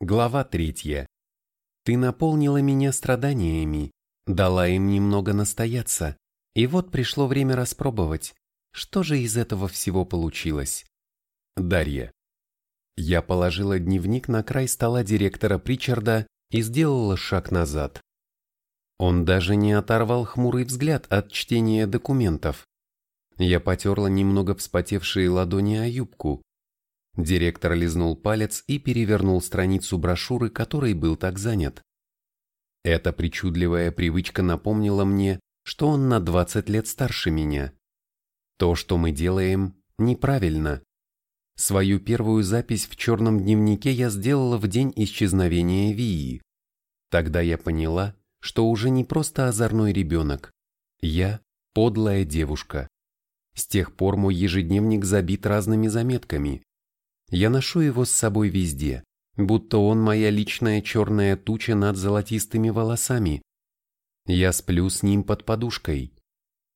Глава третья. Ты наполнила меня страданиями, дала им немного настояться, и вот пришло время распробовать, что же из этого всего получилось. Дарья. Я положила дневник на край стола директора Причарда и сделала шаг назад. Он даже не оторвал хмурый взгляд от чтения документов. Я потерла немного вспотевшие ладони о юбку, Директор лизнул палец и перевернул страницу брошюры, которой был так занят. Эта причудливая привычка напомнила мне, что он на 20 лет старше меня. То, что мы делаем, неправильно. Свою первую запись в черном дневнике я сделала в день исчезновения Вии. Тогда я поняла, что уже не просто озорной ребенок. Я – подлая девушка. С тех пор мой ежедневник забит разными заметками, я ношу его с собой везде, будто он моя личная черная туча над золотистыми волосами. Я сплю с ним под подушкой.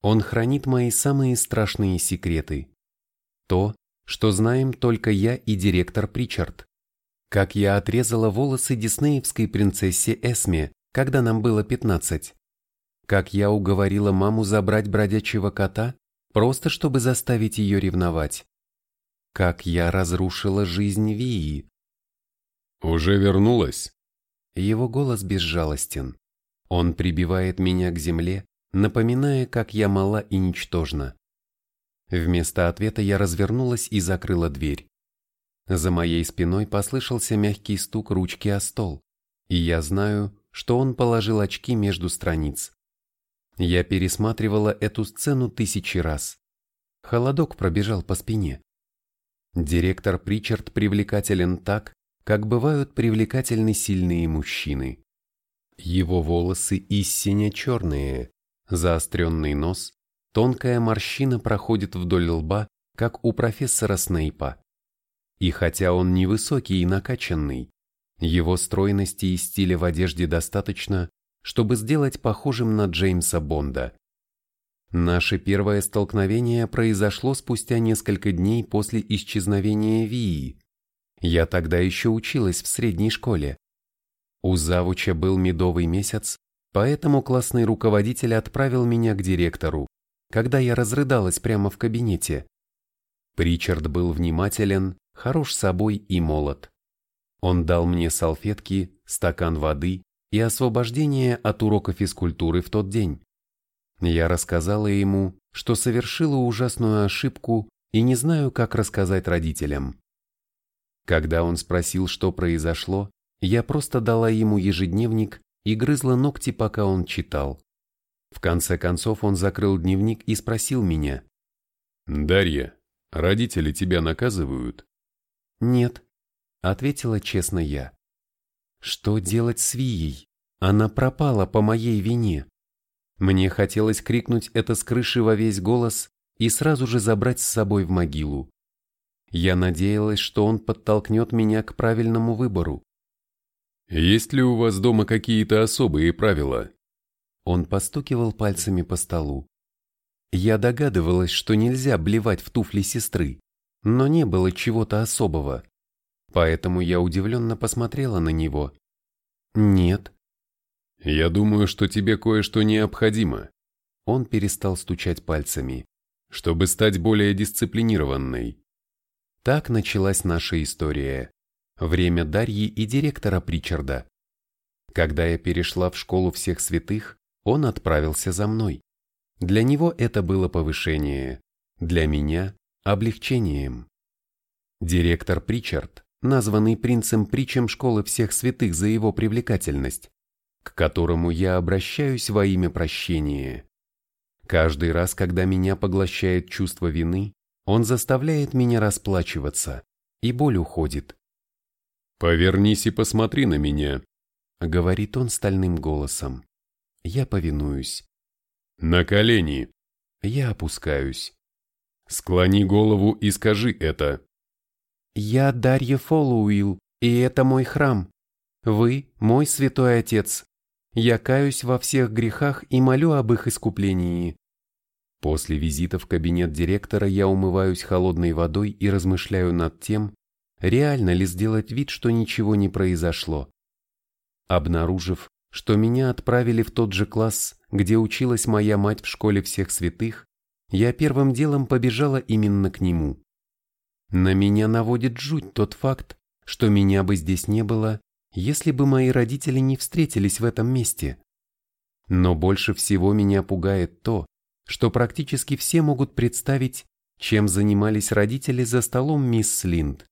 Он хранит мои самые страшные секреты. То, что знаем только я и директор Причард. Как я отрезала волосы диснеевской принцессе Эсме, когда нам было 15. Как я уговорила маму забрать бродячего кота, просто чтобы заставить ее ревновать как я разрушила жизнь Вии. «Уже вернулась?» Его голос безжалостен. Он прибивает меня к земле, напоминая, как я мала и ничтожна. Вместо ответа я развернулась и закрыла дверь. За моей спиной послышался мягкий стук ручки о стол, и я знаю, что он положил очки между страниц. Я пересматривала эту сцену тысячи раз. Холодок пробежал по спине. Директор Причард привлекателен так, как бывают привлекательны сильные мужчины. Его волосы истинно черные, заостренный нос, тонкая морщина проходит вдоль лба, как у профессора Снейпа. И хотя он невысокий и накачанный, его стройности и стиля в одежде достаточно, чтобы сделать похожим на Джеймса Бонда. Наше первое столкновение произошло спустя несколько дней после исчезновения Вии. Я тогда еще училась в средней школе. У завуча был медовый месяц, поэтому классный руководитель отправил меня к директору, когда я разрыдалась прямо в кабинете. Причард был внимателен, хорош собой и молод. Он дал мне салфетки, стакан воды и освобождение от урока физкультуры в тот день. Я рассказала ему, что совершила ужасную ошибку и не знаю, как рассказать родителям. Когда он спросил, что произошло, я просто дала ему ежедневник и грызла ногти, пока он читал. В конце концов он закрыл дневник и спросил меня. «Дарья, родители тебя наказывают?» «Нет», — ответила честно я. «Что делать с Вией? Она пропала по моей вине». Мне хотелось крикнуть это с крыши во весь голос и сразу же забрать с собой в могилу. Я надеялась, что он подтолкнет меня к правильному выбору. «Есть ли у вас дома какие-то особые правила?» Он постукивал пальцами по столу. Я догадывалась, что нельзя блевать в туфли сестры, но не было чего-то особого. Поэтому я удивленно посмотрела на него. «Нет», «Я думаю, что тебе кое-что необходимо». Он перестал стучать пальцами. «Чтобы стать более дисциплинированной». Так началась наша история. Время Дарьи и директора Причарда. Когда я перешла в школу всех святых, он отправился за мной. Для него это было повышение, для меня – облегчением. Директор Причард, названный принцем Причем школы всех святых за его привлекательность, к которому я обращаюсь во имя прощения. Каждый раз, когда меня поглощает чувство вины, он заставляет меня расплачиваться, и боль уходит. «Повернись и посмотри на меня», — говорит он стальным голосом. Я повинуюсь. «На колени». Я опускаюсь. «Склони голову и скажи это». «Я Дарья Фоллоуилл, и это мой храм. Вы – мой святой отец. Я каюсь во всех грехах и молю об их искуплении. После визита в кабинет директора я умываюсь холодной водой и размышляю над тем, реально ли сделать вид, что ничего не произошло. Обнаружив, что меня отправили в тот же класс, где училась моя мать в школе всех святых, я первым делом побежала именно к нему. На меня наводит жуть тот факт, что меня бы здесь не было, если бы мои родители не встретились в этом месте. Но больше всего меня пугает то, что практически все могут представить, чем занимались родители за столом мисс Линд.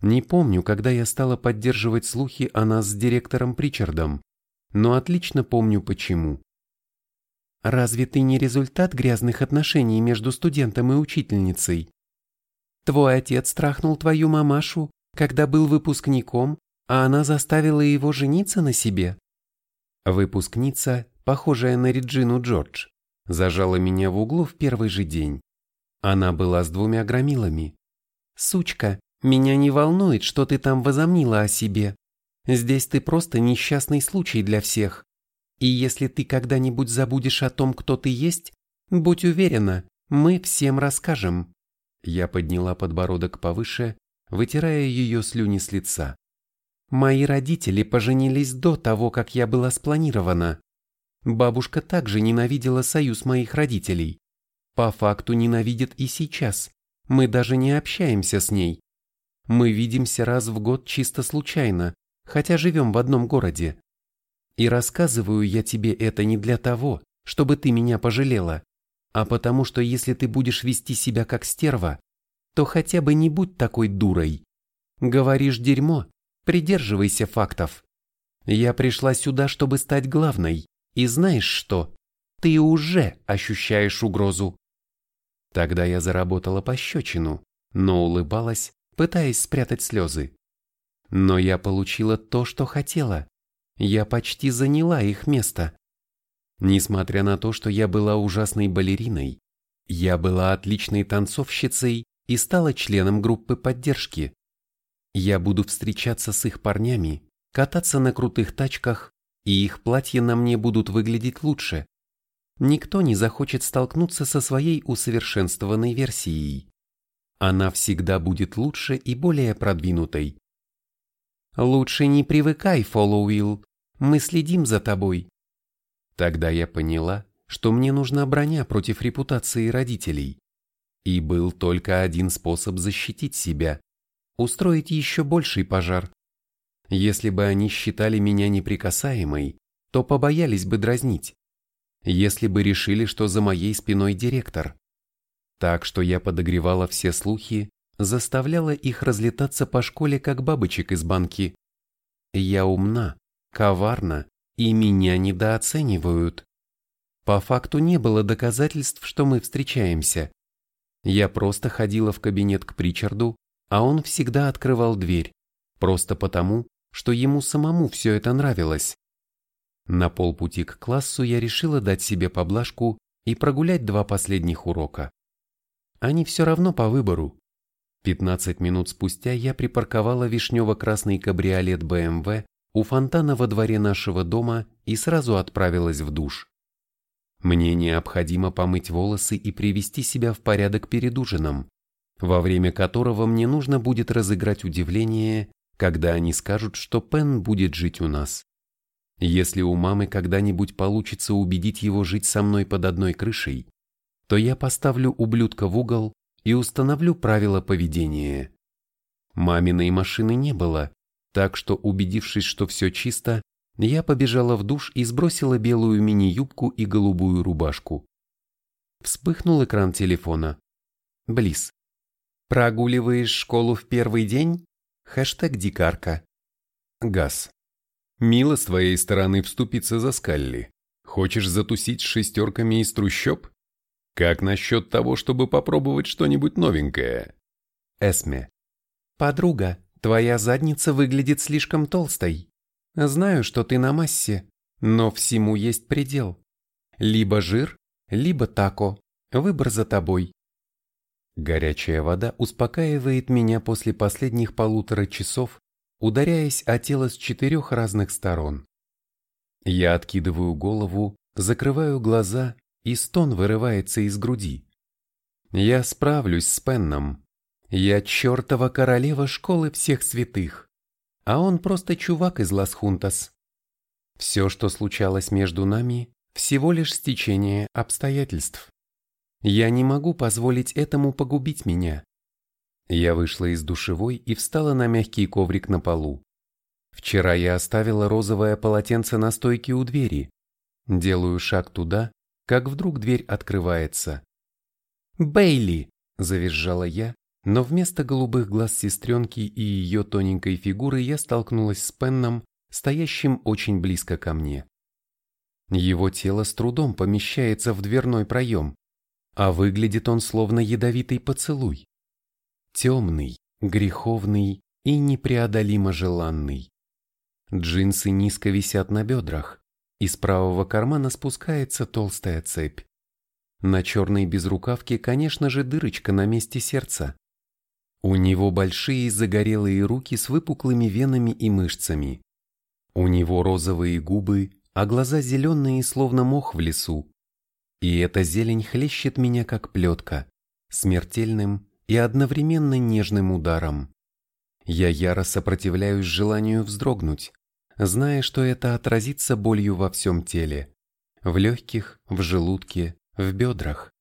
Не помню, когда я стала поддерживать слухи о нас с директором Причардом, но отлично помню почему. Разве ты не результат грязных отношений между студентом и учительницей? Твой отец трахнул твою мамашу, когда был выпускником, а она заставила его жениться на себе? Выпускница, похожая на Реджину Джордж, зажала меня в углу в первый же день. Она была с двумя громилами. «Сучка, меня не волнует, что ты там возомнила о себе. Здесь ты просто несчастный случай для всех. И если ты когда-нибудь забудешь о том, кто ты есть, будь уверена, мы всем расскажем». Я подняла подбородок повыше, вытирая ее слюни с лица. «Мои родители поженились до того, как я была спланирована. Бабушка также ненавидела союз моих родителей. По факту ненавидит и сейчас. Мы даже не общаемся с ней. Мы видимся раз в год чисто случайно, хотя живем в одном городе. И рассказываю я тебе это не для того, чтобы ты меня пожалела, а потому что если ты будешь вести себя как стерва, то хотя бы не будь такой дурой. Говоришь дерьмо, придерживайся фактов. Я пришла сюда, чтобы стать главной, и знаешь что? Ты уже ощущаешь угрозу. Тогда я заработала пощечину, но улыбалась, пытаясь спрятать слезы. Но я получила то, что хотела. Я почти заняла их место. Несмотря на то, что я была ужасной балериной, я была отличной танцовщицей и стала членом группы поддержки. Я буду встречаться с их парнями, кататься на крутых тачках, и их платья на мне будут выглядеть лучше никто не захочет столкнуться со своей усовершенствованной версией. Она всегда будет лучше и более продвинутой. Лучше не привыкай, Фоллоуилл, мы следим за тобой. Тогда я поняла, что мне нужна броня против репутации родителей. И был только один способ защитить себя – устроить еще больший пожар. Если бы они считали меня неприкасаемой, то побоялись бы дразнить если бы решили, что за моей спиной директор. Так что я подогревала все слухи, заставляла их разлетаться по школе, как бабочек из банки. Я умна, коварна, и меня недооценивают. По факту не было доказательств, что мы встречаемся. Я просто ходила в кабинет к Причарду, а он всегда открывал дверь, просто потому, что ему самому все это нравилось. На полпути к классу я решила дать себе поблажку и прогулять два последних урока. Они все равно по выбору. 15 минут спустя я припарковала вишнево-красный кабриолет БМВ у фонтана во дворе нашего дома и сразу отправилась в душ. Мне необходимо помыть волосы и привести себя в порядок перед ужином, во время которого мне нужно будет разыграть удивление, когда они скажут, что Пен будет жить у нас. Если у мамы когда-нибудь получится убедить его жить со мной под одной крышей, то я поставлю ублюдка в угол и установлю правила поведения. Маминой машины не было, так что, убедившись, что все чисто, я побежала в душ и сбросила белую мини-юбку и голубую рубашку. Вспыхнул экран телефона. Близ. Прогуливаешь школу в первый день? Хэштег дикарка. Газ. Мило с твоей стороны вступиться за Скалли. Хочешь затусить с шестерками из трущоб? Как насчет того, чтобы попробовать что-нибудь новенькое? Эсме. Подруга, твоя задница выглядит слишком толстой. Знаю, что ты на массе, но всему есть предел. Либо жир, либо тако. Выбор за тобой. Горячая вода успокаивает меня после последних полутора часов, ударяясь о тело с четырех разных сторон. Я откидываю голову, закрываю глаза, и стон вырывается из груди. Я справлюсь с Пенном. Я чертова королева школы всех святых, а он просто чувак из Лас-Хунтас. Все, что случалось между нами, всего лишь стечение обстоятельств. Я не могу позволить этому погубить меня. Я вышла из душевой и встала на мягкий коврик на полу. Вчера я оставила розовое полотенце на стойке у двери. Делаю шаг туда, как вдруг дверь открывается. «Бейли!» – завизжала я, но вместо голубых глаз сестренки и ее тоненькой фигуры я столкнулась с Пенном, стоящим очень близко ко мне. Его тело с трудом помещается в дверной проем, а выглядит он словно ядовитый поцелуй. Темный, греховный и непреодолимо желанный. Джинсы низко висят на бедрах, из правого кармана спускается толстая цепь. На черной безрукавке, конечно же, дырочка на месте сердца. У него большие загорелые руки с выпуклыми венами и мышцами. У него розовые губы, а глаза зеленые, словно мох в лесу. И эта зелень хлещет меня, как плетка, смертельным и одновременно нежным ударом. Я яро сопротивляюсь желанию вздрогнуть, зная, что это отразится болью во всем теле, в легких, в желудке, в бедрах,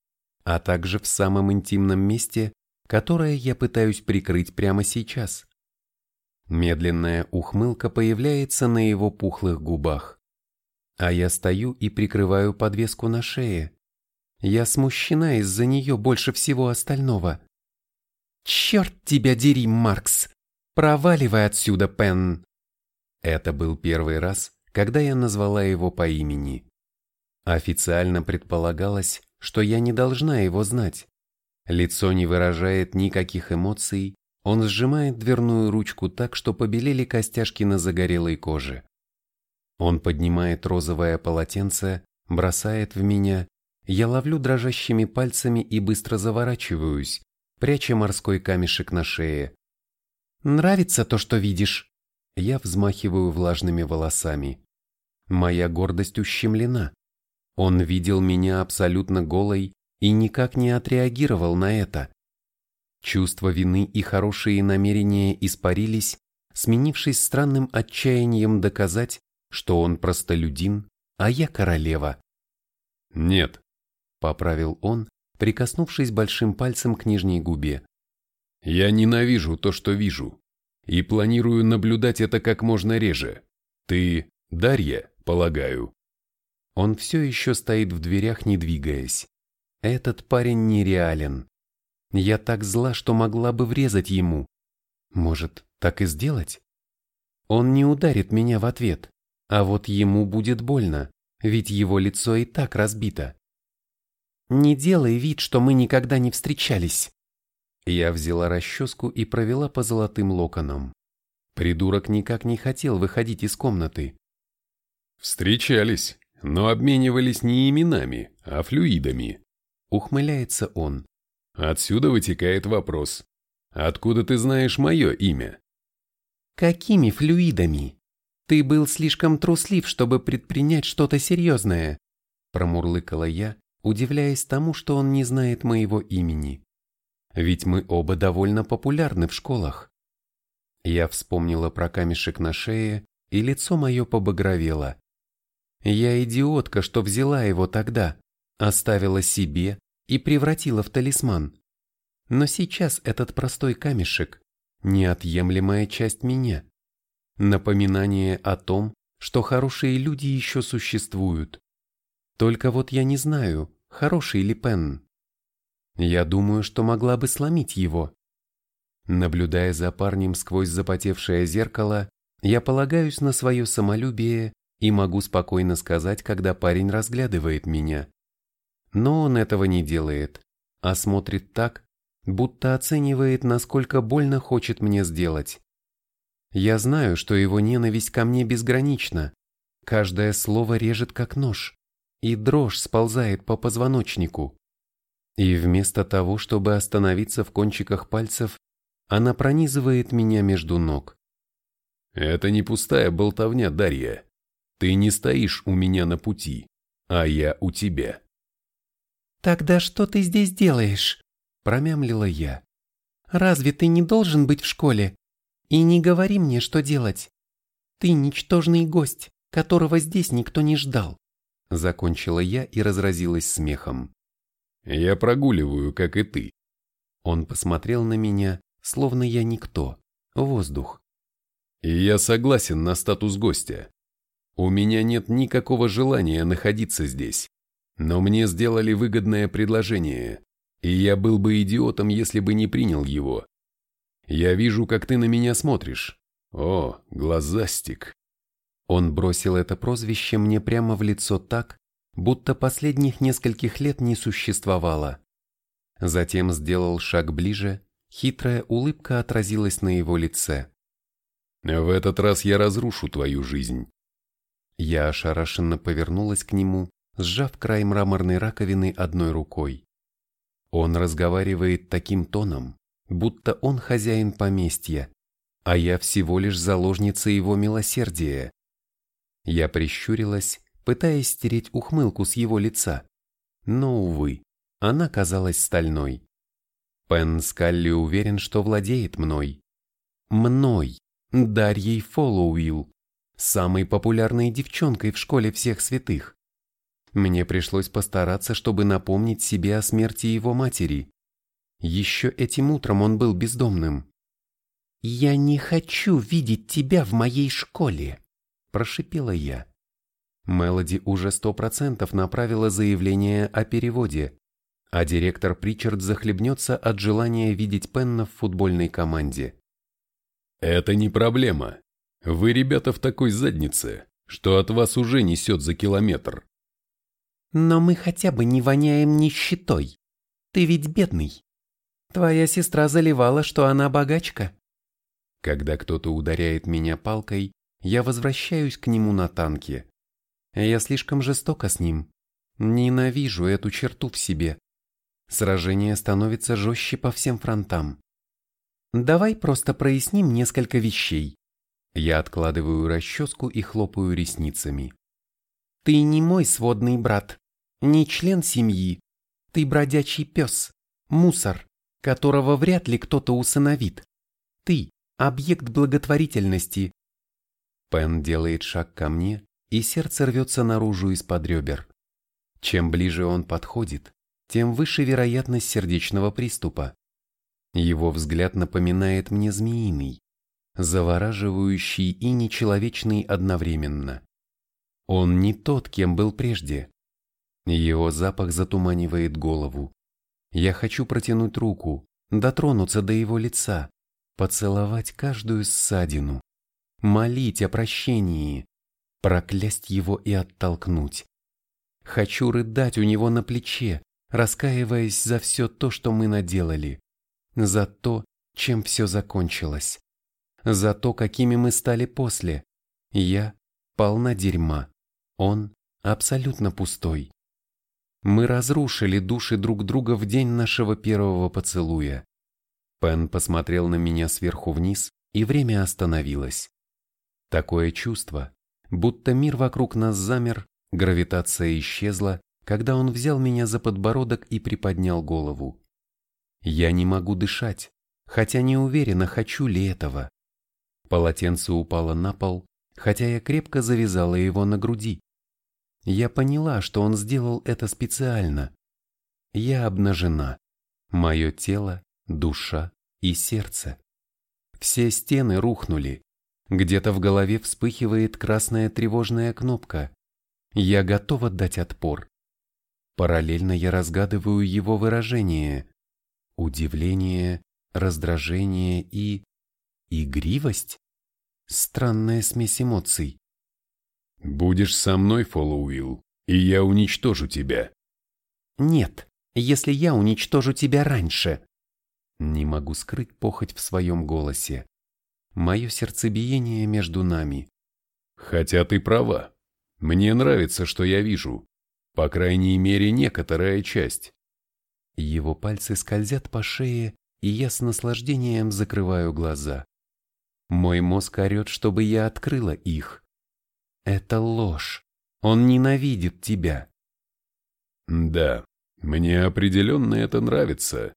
а также в самом интимном месте, которое я пытаюсь прикрыть прямо сейчас. Медленная ухмылка появляется на его пухлых губах. А я стою и прикрываю подвеску на шее. Я смущена из-за нее больше всего остального. «Черт тебя дери, Маркс! Проваливай отсюда, Пен!» Это был первый раз, когда я назвала его по имени. Официально предполагалось, что я не должна его знать. Лицо не выражает никаких эмоций, он сжимает дверную ручку так, что побелели костяшки на загорелой коже. Он поднимает розовое полотенце, бросает в меня, я ловлю дрожащими пальцами и быстро заворачиваюсь, пряча морской камешек на шее. «Нравится то, что видишь?» Я взмахиваю влажными волосами. Моя гордость ущемлена. Он видел меня абсолютно голой и никак не отреагировал на это. Чувство вины и хорошие намерения испарились, сменившись странным отчаянием доказать, что он простолюдин, а я королева. «Нет», — поправил он, прикоснувшись большим пальцем к нижней губе. «Я ненавижу то, что вижу и планирую наблюдать это как можно реже. Ты Дарья, полагаю?» Он все еще стоит в дверях, не двигаясь. Этот парень нереален. Я так зла, что могла бы врезать ему. Может, так и сделать? Он не ударит меня в ответ, а вот ему будет больно, ведь его лицо и так разбито. Не делай вид, что мы никогда не встречались. Я взяла расческу и провела по золотым локонам. Придурок никак не хотел выходить из комнаты. «Встречались, но обменивались не именами, а флюидами», — ухмыляется он. «Отсюда вытекает вопрос. Откуда ты знаешь мое имя?» «Какими флюидами? Ты был слишком труслив, чтобы предпринять что-то серьезное», — промурлыкала я, удивляясь тому, что он не знает моего имени ведь мы оба довольно популярны в школах. Я вспомнила про камешек на шее, и лицо мое побагровело. Я идиотка, что взяла его тогда, оставила себе и превратила в талисман. Но сейчас этот простой камешек – неотъемлемая часть меня. Напоминание о том, что хорошие люди еще существуют. Только вот я не знаю, хороший ли Пен. Я думаю, что могла бы сломить его. Наблюдая за парнем сквозь запотевшее зеркало, я полагаюсь на свое самолюбие и могу спокойно сказать, когда парень разглядывает меня. Но он этого не делает, а смотрит так, будто оценивает, насколько больно хочет мне сделать. Я знаю, что его ненависть ко мне безгранична. Каждое слово режет как нож, и дрожь сползает по позвоночнику. И вместо того, чтобы остановиться в кончиках пальцев, она пронизывает меня между ног. «Это не пустая болтовня, Дарья. Ты не стоишь у меня на пути, а я у тебя». «Тогда что ты здесь делаешь?» – промямлила я. Разве ты не должен быть в школе? И не говори мне, что делать. Ты ничтожный гость, которого здесь никто не ждал. Закончила я и разразилась смехом. Я прогуливаю, как и ты. Он посмотрел на меня, словно я никто, воздух. И я согласен на статус гостя. У меня нет никакого желания находиться здесь, но мне сделали выгодное предложение, и я был бы идиотом, если бы не принял его. Я вижу, как ты на меня смотришь. О, глазастик. Он бросил это прозвище мне прямо в лицо так, будто последних нескольких лет не существовало. Затем сделал шаг ближе, хитрая улыбка отразилась на его лице. «В этот раз я разрушу твою жизнь». Я ошарашенно повернулась к нему, сжав край мраморной раковины одной рукой. Он разговаривает таким тоном, будто он хозяин поместья, а я всего лишь заложница его милосердия. Я прищурилась, пытаясь стереть ухмылку с его лица, но, увы, она казалась стальной. Пен Скалли уверен, что владеет мной. Мной, Дарьей Фоллоуилл, самой популярной девчонкой в школе всех святых. Мне пришлось постараться, чтобы напомнить себе о смерти его матери. Еще этим утром он был бездомным. «Я не хочу видеть тебя в моей школе», – прошипела я. Мелоди уже сто процентов направила заявление о переводе, а директор Причард захлебнется от желания видеть Пенна в футбольной команде. «Это не проблема. Вы, ребята, в такой заднице, что от вас уже несет за километр». «Но мы хотя бы не воняем нищетой. Ты ведь бедный. Твоя сестра заливала, что она богачка». Когда кто-то ударяет меня палкой, я возвращаюсь к нему на танке. Я слишком жестока с ним. Ненавижу эту черту в себе. Сражение становится жестче по всем фронтам. Давай просто проясним несколько вещей. Я откладываю расческу и хлопаю ресницами. Ты не мой сводный брат, не член семьи. Ты бродячий пес, мусор, которого вряд ли кто-то усыновит. Ты – объект благотворительности. Пен делает шаг ко мне, и сердце рвется наружу из-под ребер. Чем ближе он подходит, тем выше вероятность сердечного приступа. Его взгляд напоминает мне змеиный, завораживающий и нечеловечный одновременно. Он не тот, кем был прежде. Его запах затуманивает голову. Я хочу протянуть руку, дотронуться до его лица, поцеловать каждую ссадину, молить о прощении, проклясть его и оттолкнуть. Хочу рыдать у него на плече, раскаиваясь за все то, что мы наделали, за то, чем все закончилось, за то, какими мы стали после. Я полна дерьма, он абсолютно пустой. Мы разрушили души друг друга в день нашего первого поцелуя. Пен посмотрел на меня сверху вниз, и время остановилось. Такое чувство, будто мир вокруг нас замер, гравитация исчезла, когда он взял меня за подбородок и приподнял голову. Я не могу дышать, хотя не уверена, хочу ли этого. Полотенце упало на пол, хотя я крепко завязала его на груди. Я поняла, что он сделал это специально. Я обнажена. Мое тело, душа и сердце. Все стены рухнули. Где-то в голове вспыхивает красная тревожная кнопка. Я готова дать отпор. Параллельно я разгадываю его выражение. Удивление, раздражение и... игривость? Странная смесь эмоций. «Будешь со мной, Фоллоуилл, и я уничтожу тебя». «Нет, если я уничтожу тебя раньше». Не могу скрыть похоть в своем голосе. Мое сердцебиение между нами. «Хотя ты права. Мне нравится, что я вижу. По крайней мере, некоторая часть. Его пальцы скользят по шее, и я с наслаждением закрываю глаза. Мой мозг орет, чтобы я открыла их. Это ложь. Он ненавидит тебя. Да, мне определенно это нравится.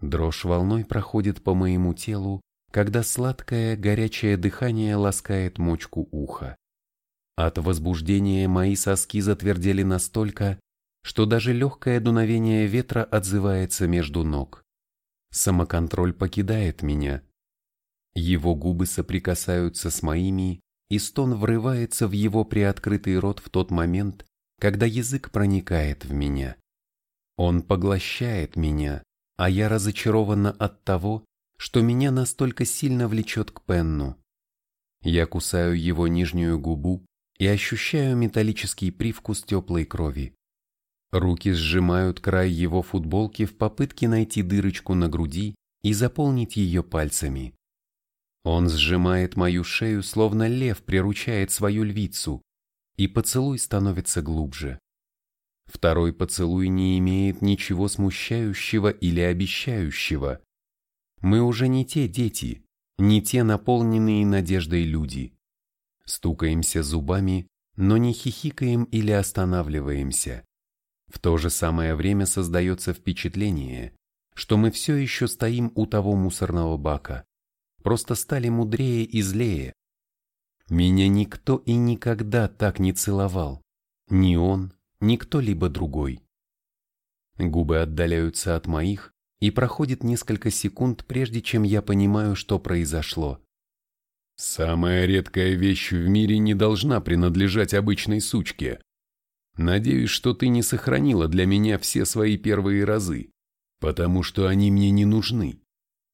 Дрожь волной проходит по моему телу, когда сладкое, горячее дыхание ласкает мочку уха. От возбуждения мои соски затвердели настолько, что даже легкое дуновение ветра отзывается между ног. Самоконтроль покидает меня. Его губы соприкасаются с моими, и стон врывается в его приоткрытый рот в тот момент, когда язык проникает в меня. Он поглощает меня, а я разочарована от того, что меня настолько сильно влечет к Пенну. Я кусаю его нижнюю губу и ощущаю металлический привкус теплой крови. Руки сжимают край его футболки в попытке найти дырочку на груди и заполнить ее пальцами. Он сжимает мою шею, словно лев приручает свою львицу, и поцелуй становится глубже. Второй поцелуй не имеет ничего смущающего или обещающего. Мы уже не те дети, не те наполненные надеждой люди. Стукаемся зубами, но не хихикаем или останавливаемся. В то же самое время создается впечатление, что мы все еще стоим у того мусорного бака, просто стали мудрее и злее. Меня никто и никогда так не целовал, ни он, ни кто-либо другой. Губы отдаляются от моих, и проходит несколько секунд, прежде чем я понимаю, что произошло. Самая редкая вещь в мире не должна принадлежать обычной сучке. Надеюсь, что ты не сохранила для меня все свои первые разы, потому что они мне не нужны.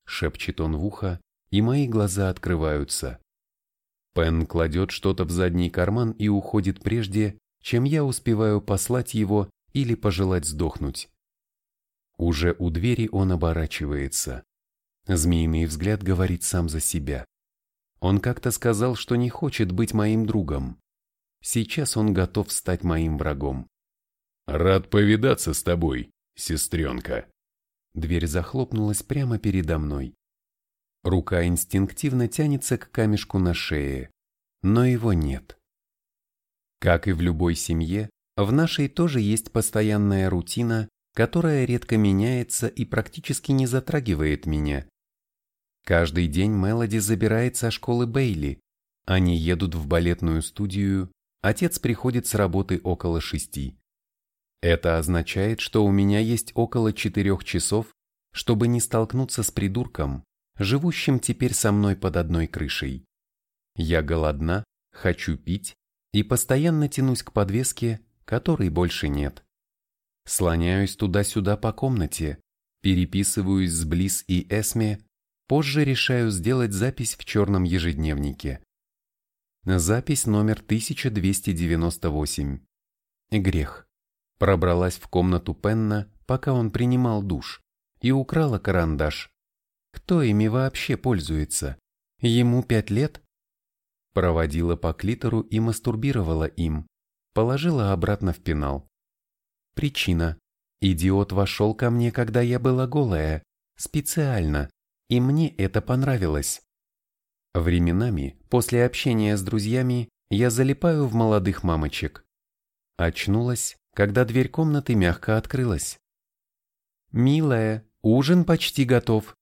Шепчет он в ухо, и мои глаза открываются. Пен кладет что-то в задний карман и уходит прежде, чем я успеваю послать его или пожелать сдохнуть. Уже у двери он оборачивается. Змеиный взгляд говорит сам за себя. Он как-то сказал, что не хочет быть моим другом. Сейчас он готов стать моим врагом. «Рад повидаться с тобой, сестренка». Дверь захлопнулась прямо передо мной. Рука инстинктивно тянется к камешку на шее, но его нет. Как и в любой семье, в нашей тоже есть постоянная рутина, которая редко меняется и практически не затрагивает меня. Каждый день Мелоди забирает со школы Бейли. Они едут в балетную студию, отец приходит с работы около шести. Это означает, что у меня есть около четырех часов, чтобы не столкнуться с придурком, живущим теперь со мной под одной крышей. Я голодна, хочу пить, и постоянно тянусь к подвеске, которой больше нет. Слоняюсь туда-сюда по комнате, переписываюсь с Близ и Эсме, позже решаю сделать запись в черном ежедневнике. Запись номер 1298. Грех. Пробралась в комнату Пенна, пока он принимал душ, и украла карандаш. Кто ими вообще пользуется? Ему пять лет? проводила по клитору и мастурбировала им, положила обратно в пенал. Причина. Идиот вошел ко мне, когда я была голая, специально, и мне это понравилось. Временами, после общения с друзьями, я залипаю в молодых мамочек. Очнулась, когда дверь комнаты мягко открылась. «Милая, ужин почти готов», –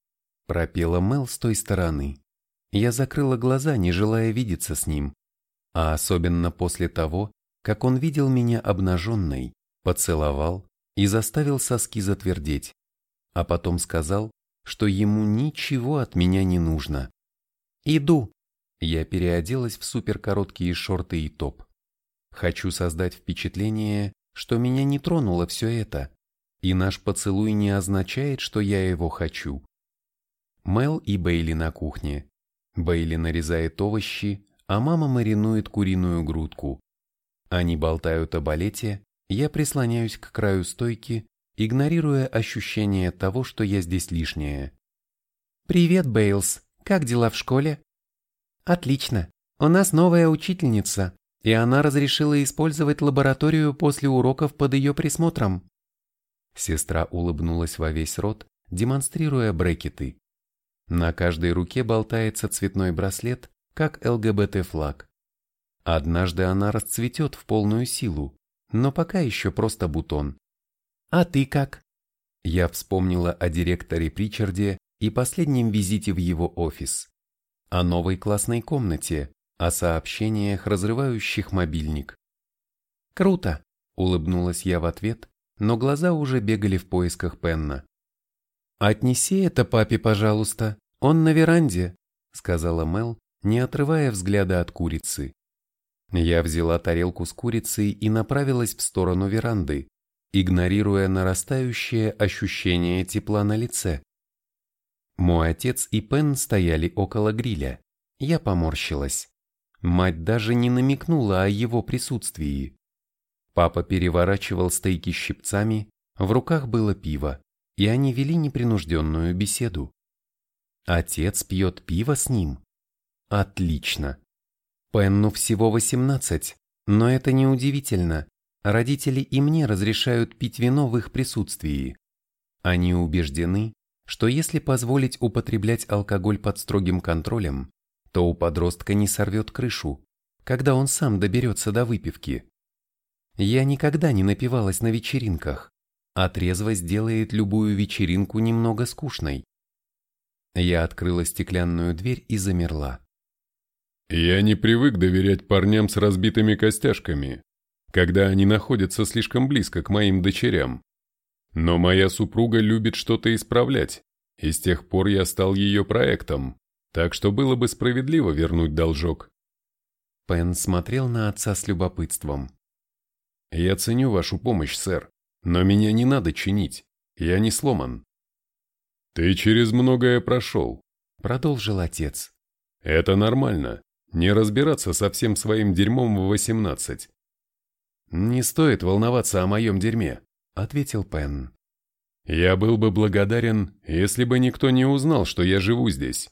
пропела Мел с той стороны. Я закрыла глаза, не желая видеться с ним, а особенно после того, как он видел меня обнаженной, поцеловал и заставил соски затвердеть, а потом сказал, что ему ничего от меня не нужно. «Иду!» Я переоделась в суперкороткие шорты и топ. Хочу создать впечатление, что меня не тронуло все это, и наш поцелуй не означает, что я его хочу. Мел и Бейли на кухне. Бейли нарезает овощи, а мама маринует куриную грудку. Они болтают о балете, я прислоняюсь к краю стойки, игнорируя ощущение того, что я здесь лишняя. «Привет, Бейлс. Как дела в школе?» «Отлично. У нас новая учительница, и она разрешила использовать лабораторию после уроков под ее присмотром». Сестра улыбнулась во весь рот, демонстрируя брекеты. На каждой руке болтается цветной браслет, как ЛГБТ-флаг. Однажды она расцветет в полную силу, но пока еще просто бутон. «А ты как?» Я вспомнила о директоре Причарде и последнем визите в его офис, о новой классной комнате, о сообщениях, разрывающих мобильник. «Круто!» – улыбнулась я в ответ, но глаза уже бегали в поисках Пенна. «Отнеси это папе, пожалуйста, он на веранде», – сказала Мел, не отрывая взгляда от курицы. Я взяла тарелку с курицей и направилась в сторону веранды, игнорируя нарастающее ощущение тепла на лице. Мой отец и Пен стояли около гриля. Я поморщилась. Мать даже не намекнула о его присутствии. Папа переворачивал стейки щипцами, в руках было пиво, и они вели непринужденную беседу. Отец пьет пиво с ним? Отлично. Пенну всего 18, но это не удивительно. Родители и мне разрешают пить вино в их присутствии. Они убеждены, что если позволить употреблять алкоголь под строгим контролем, то у подростка не сорвет крышу, когда он сам доберется до выпивки. Я никогда не напивалась на вечеринках, а трезвость делает любую вечеринку немного скучной. Я открыла стеклянную дверь и замерла. Я не привык доверять парням с разбитыми костяшками, когда они находятся слишком близко к моим дочерям. Но моя супруга любит что-то исправлять, и с тех пор я стал ее проектом, так что было бы справедливо вернуть должок. Пен смотрел на отца с любопытством. «Я ценю вашу помощь, сэр, но меня не надо чинить, я не сломан». «Ты через многое прошел», — продолжил отец. «Это нормально не разбираться со всем своим дерьмом в восемнадцать. «Не стоит волноваться о моем дерьме», — ответил Пен. «Я был бы благодарен, если бы никто не узнал, что я живу здесь.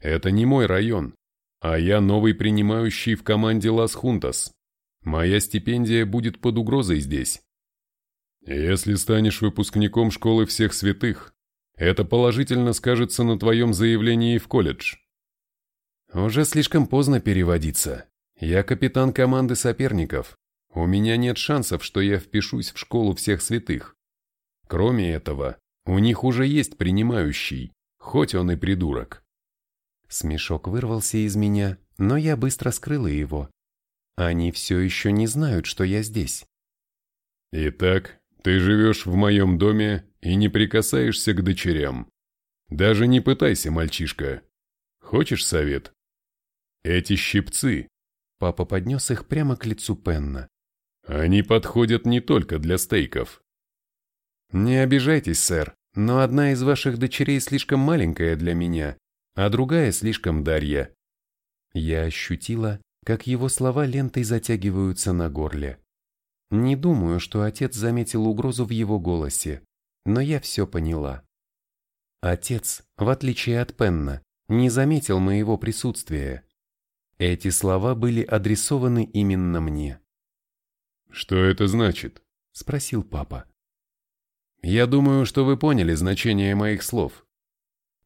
Это не мой район, а я новый принимающий в команде Лас Хунтас. Моя стипендия будет под угрозой здесь. Если станешь выпускником школы всех святых, это положительно скажется на твоем заявлении в колледж. Уже слишком поздно переводиться. Я капитан команды соперников. У меня нет шансов, что я впишусь в школу всех святых. Кроме этого, у них уже есть принимающий, хоть он и придурок. Смешок вырвался из меня, но я быстро скрыла его. Они все еще не знают, что я здесь. Итак, ты живешь в моем доме и не прикасаешься к дочерям. Даже не пытайся, мальчишка. Хочешь совет? Эти щипцы. Папа поднес их прямо к лицу Пенна. Они подходят не только для стейков. Не обижайтесь, сэр, но одна из ваших дочерей слишком маленькая для меня, а другая слишком Дарья. Я ощутила, как его слова лентой затягиваются на горле. Не думаю, что отец заметил угрозу в его голосе, но я все поняла. Отец, в отличие от Пенна, не заметил моего присутствия. Эти слова были адресованы именно мне. «Что это значит?» – спросил папа. «Я думаю, что вы поняли значение моих слов».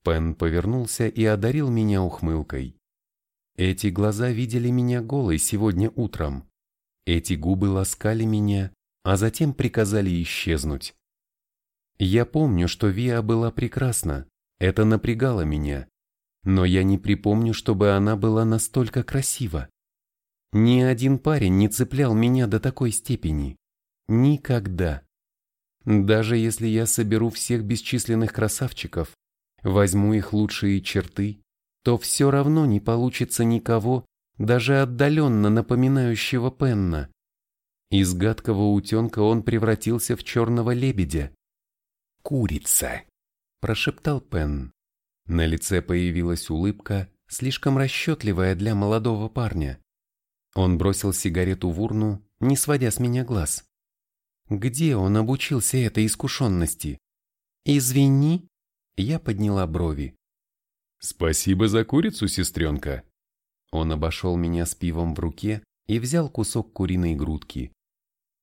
Пен повернулся и одарил меня ухмылкой. Эти глаза видели меня голой сегодня утром. Эти губы ласкали меня, а затем приказали исчезнуть. Я помню, что Виа была прекрасна, это напрягало меня но я не припомню, чтобы она была настолько красива. Ни один парень не цеплял меня до такой степени. Никогда. Даже если я соберу всех бесчисленных красавчиков, возьму их лучшие черты, то все равно не получится никого, даже отдаленно напоминающего Пенна. Из гадкого утенка он превратился в черного лебедя. «Курица!» – прошептал Пен. На лице появилась улыбка, слишком расчетливая для молодого парня. Он бросил сигарету в урну, не сводя с меня глаз. Где он обучился этой искушенности? Извини, я подняла брови. Спасибо за курицу, сестренка. Он обошел меня с пивом в руке и взял кусок куриной грудки.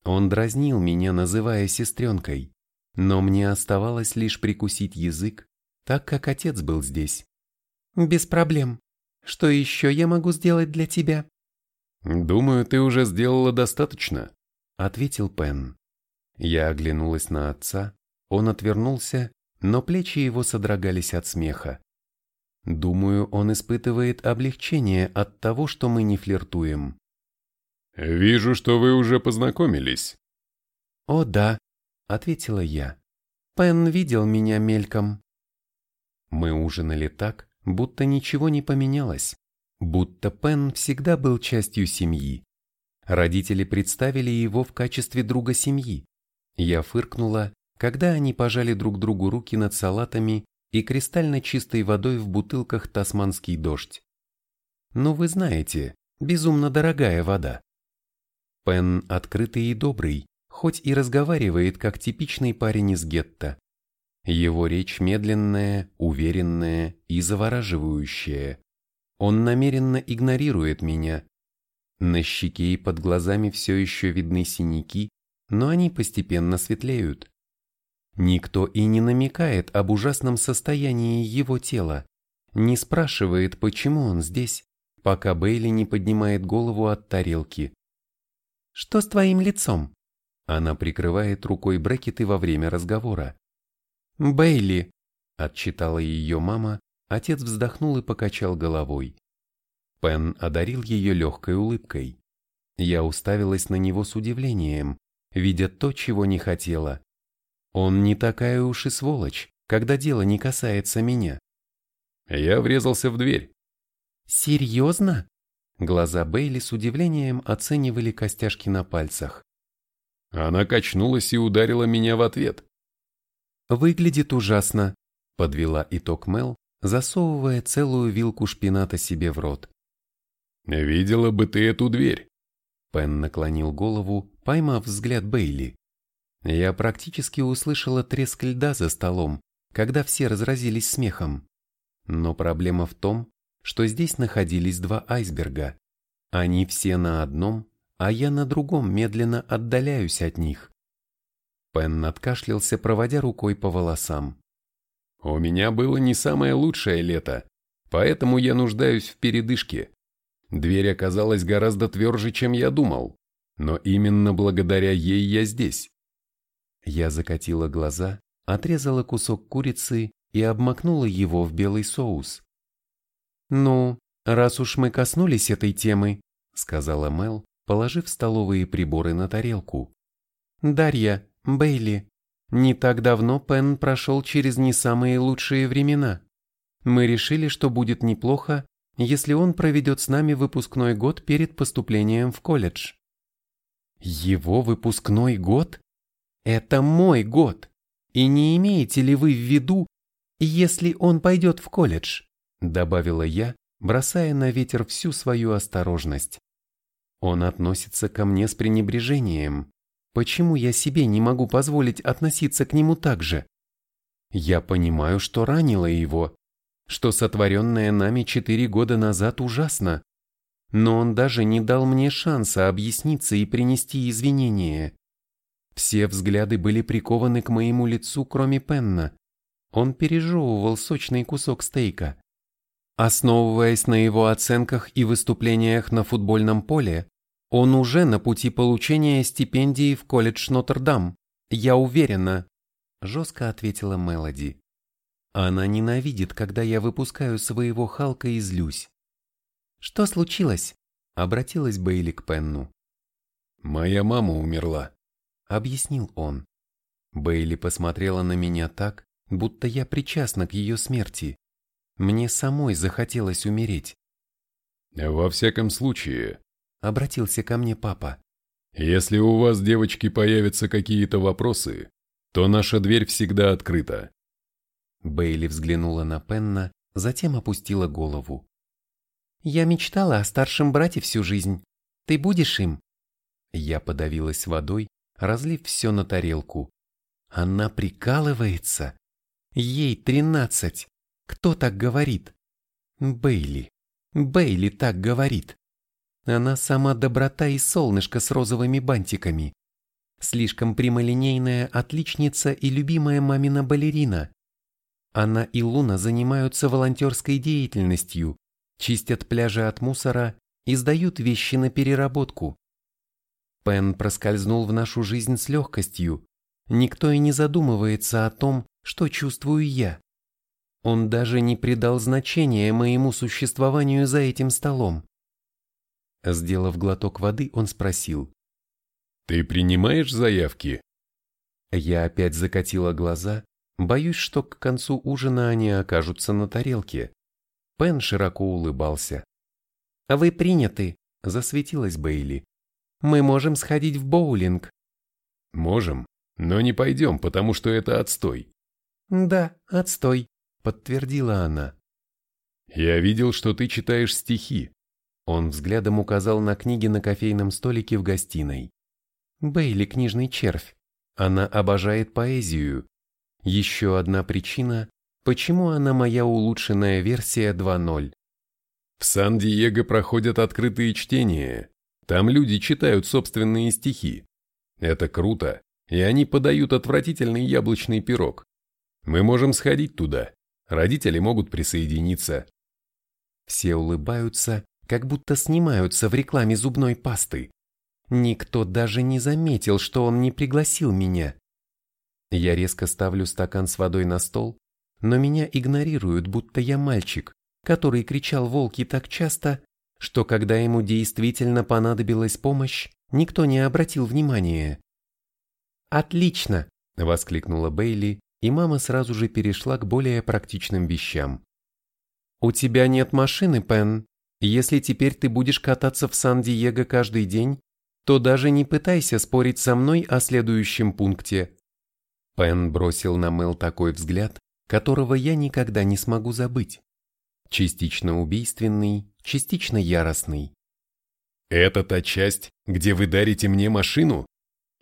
Он дразнил меня, называя сестренкой, но мне оставалось лишь прикусить язык так как отец был здесь. «Без проблем. Что еще я могу сделать для тебя?» «Думаю, ты уже сделала достаточно», — ответил Пен. Я оглянулась на отца, Он отвернулся, но плечи его содрогались от смеха. Думаю, он испытывает облегчение от того, что мы не флиртуем. «Вижу, что вы уже познакомились». «О, да», — ответила я. «Пен видел меня мельком». Мы ужинали так, будто ничего не поменялось, будто Пен всегда был частью семьи. Родители представили его в качестве друга семьи. Я фыркнула, когда они пожали друг другу руки над салатами и кристально чистой водой в бутылках «Тасманский дождь». Ну вы знаете, безумно дорогая вода. Пен открытый и добрый, хоть и разговаривает как типичный парень из гетто. Его речь медленная, уверенная и завораживающая. Он намеренно игнорирует меня. На щеке и под глазами все еще видны синяки, но они постепенно светлеют. Никто и не намекает об ужасном состоянии его тела, не спрашивает, почему он здесь, пока Бейли не поднимает голову от тарелки. «Что с твоим лицом?» Она прикрывает рукой брекеты во время разговора. «Бейли!» – отчитала ее мама, отец вздохнул и покачал головой. Пен одарил ее легкой улыбкой. Я уставилась на него с удивлением, видя то, чего не хотела. Он не такая уж и сволочь, когда дело не касается меня. Я врезался в дверь. Серьезно? Глаза Бейли с удивлением оценивали костяшки на пальцах. Она качнулась и ударила меня в ответ. Выглядит ужасно, подвела итог Мел, засовывая целую вилку шпината себе в рот. Видела бы ты эту дверь. Пен наклонил голову, поймав взгляд Бейли. Я практически услышала треск льда за столом, когда все разразились смехом. Но проблема в том, что здесь находились два айсберга. Они все на одном, а я на другом медленно отдаляюсь от них. Пен откашлялся, проводя рукой по волосам. «У меня было не самое лучшее лето, поэтому я нуждаюсь в передышке. Дверь оказалась гораздо тверже, чем я думал, но именно благодаря ей я здесь. Я закатила глаза, отрезала кусок курицы и обмакнула его в белый соус. «Ну, раз уж мы коснулись этой темы», — сказала Мел, положив столовые приборы на тарелку. «Дарья, Бейли, не так давно Пен прошел через не самые лучшие времена. Мы решили, что будет неплохо, если он проведет с нами выпускной год перед поступлением в колледж». «Его выпускной год?» Это мой год. И не имеете ли вы в виду, если он пойдет в колледж? Добавила я, бросая на ветер всю свою осторожность. Он относится ко мне с пренебрежением. Почему я себе не могу позволить относиться к нему так же? Я понимаю, что ранило его, что сотворенное нами четыре года назад ужасно. Но он даже не дал мне шанса объясниться и принести извинения. Все взгляды были прикованы к моему лицу, кроме Пенна. Он пережевывал сочный кусок стейка. Основываясь на его оценках и выступлениях на футбольном поле, он уже на пути получения стипендии в колледж Нотр-Дам. Я уверена, жестко ответила Мелоди. Она ненавидит, когда я выпускаю своего Халка и злюсь. Что случилось? Обратилась Бейли к Пенну. Моя мама умерла. — объяснил он. Бейли посмотрела на меня так, будто я причастна к ее смерти. Мне самой захотелось умереть. «Во всяком случае», — обратился ко мне папа, «если у вас, девочки, появятся какие-то вопросы, то наша дверь всегда открыта». Бейли взглянула на Пенна, затем опустила голову. «Я мечтала о старшем брате всю жизнь. Ты будешь им?» Я подавилась водой, разлив все на тарелку. Она прикалывается. Ей тринадцать. Кто так говорит? Бейли. Бейли так говорит. Она сама доброта и солнышко с розовыми бантиками. Слишком прямолинейная отличница и любимая мамина балерина. Она и Луна занимаются волонтерской деятельностью, чистят пляжи от мусора и сдают вещи на переработку. Пен проскользнул в нашу жизнь с легкостью, никто и не задумывается о том, что чувствую я. Он даже не придал значения моему существованию за этим столом. Сделав глоток воды, он спросил. «Ты принимаешь заявки?» Я опять закатила глаза, боюсь, что к концу ужина они окажутся на тарелке. Пен широко улыбался. «Вы приняты», — засветилась Бейли. «Мы можем сходить в боулинг». «Можем, но не пойдем, потому что это отстой». «Да, отстой», — подтвердила она. «Я видел, что ты читаешь стихи», он взглядом указал на книги на кофейном столике в гостиной. Бейли книжный червь. Она обожает поэзию. Еще одна причина, почему она моя улучшенная версия 2.0. В Сан-Диего проходят открытые чтения. Там люди читают собственные стихи. Это круто, и они подают отвратительный яблочный пирог. Мы можем сходить туда. Родители могут присоединиться. Все улыбаются, как будто снимаются в рекламе зубной пасты. Никто даже не заметил, что он не пригласил меня. Я резко ставлю стакан с водой на стол, но меня игнорируют, будто я мальчик, который кричал волки так часто, что когда ему действительно понадобилась помощь, никто не обратил внимания. «Отлично!» – воскликнула Бейли, и мама сразу же перешла к более практичным вещам. «У тебя нет машины, Пен, если теперь ты будешь кататься в Сан-Диего каждый день, то даже не пытайся спорить со мной о следующем пункте. Пен бросил на Мел такой взгляд, которого я никогда не смогу забыть. Частично убийственный, частично яростный. «Это та часть, где вы дарите мне машину?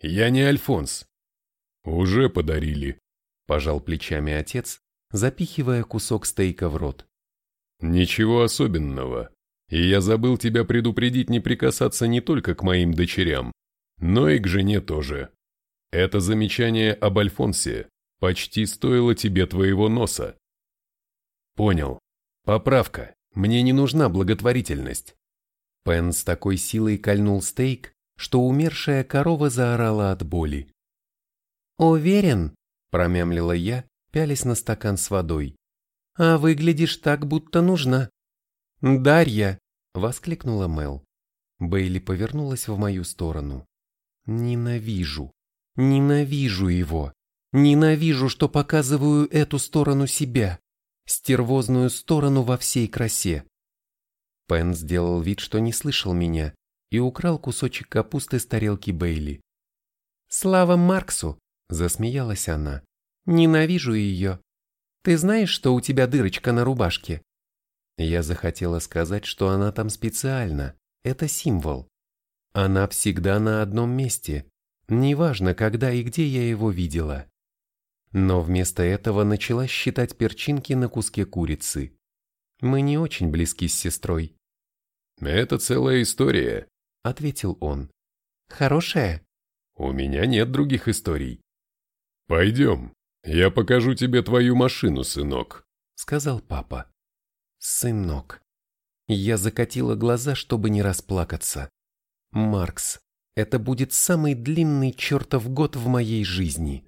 Я не Альфонс». «Уже подарили», – пожал плечами отец, запихивая кусок стейка в рот. «Ничего особенного. И я забыл тебя предупредить не прикасаться не только к моим дочерям, но и к жене тоже. Это замечание об Альфонсе почти стоило тебе твоего носа. Понял. Поправка. Мне не нужна благотворительность. Пен с такой силой кольнул стейк, что умершая корова заорала от боли. «Уверен?» – промямлила я, пялись на стакан с водой. «А выглядишь так, будто нужна». «Дарья!» – воскликнула Мел. Бейли повернулась в мою сторону. «Ненавижу! Ненавижу его! Ненавижу, что показываю эту сторону себя! Стервозную сторону во всей красе!» Пен сделал вид, что не слышал меня, и украл кусочек капусты с тарелки Бейли. «Слава Марксу!» – засмеялась она. «Ненавижу ее! Ты знаешь, что у тебя дырочка на рубашке?» Я захотела сказать, что она там специально, это символ. Она всегда на одном месте, неважно, когда и где я его видела. Но вместо этого начала считать перчинки на куске курицы. Мы не очень близки с сестрой. «Это целая история», — ответил он. «Хорошая?» «У меня нет других историй». «Пойдем, я покажу тебе твою машину, сынок», — сказал папа. Сынок. Я закатила глаза, чтобы не расплакаться. Маркс, это будет самый длинный чертов год в моей жизни.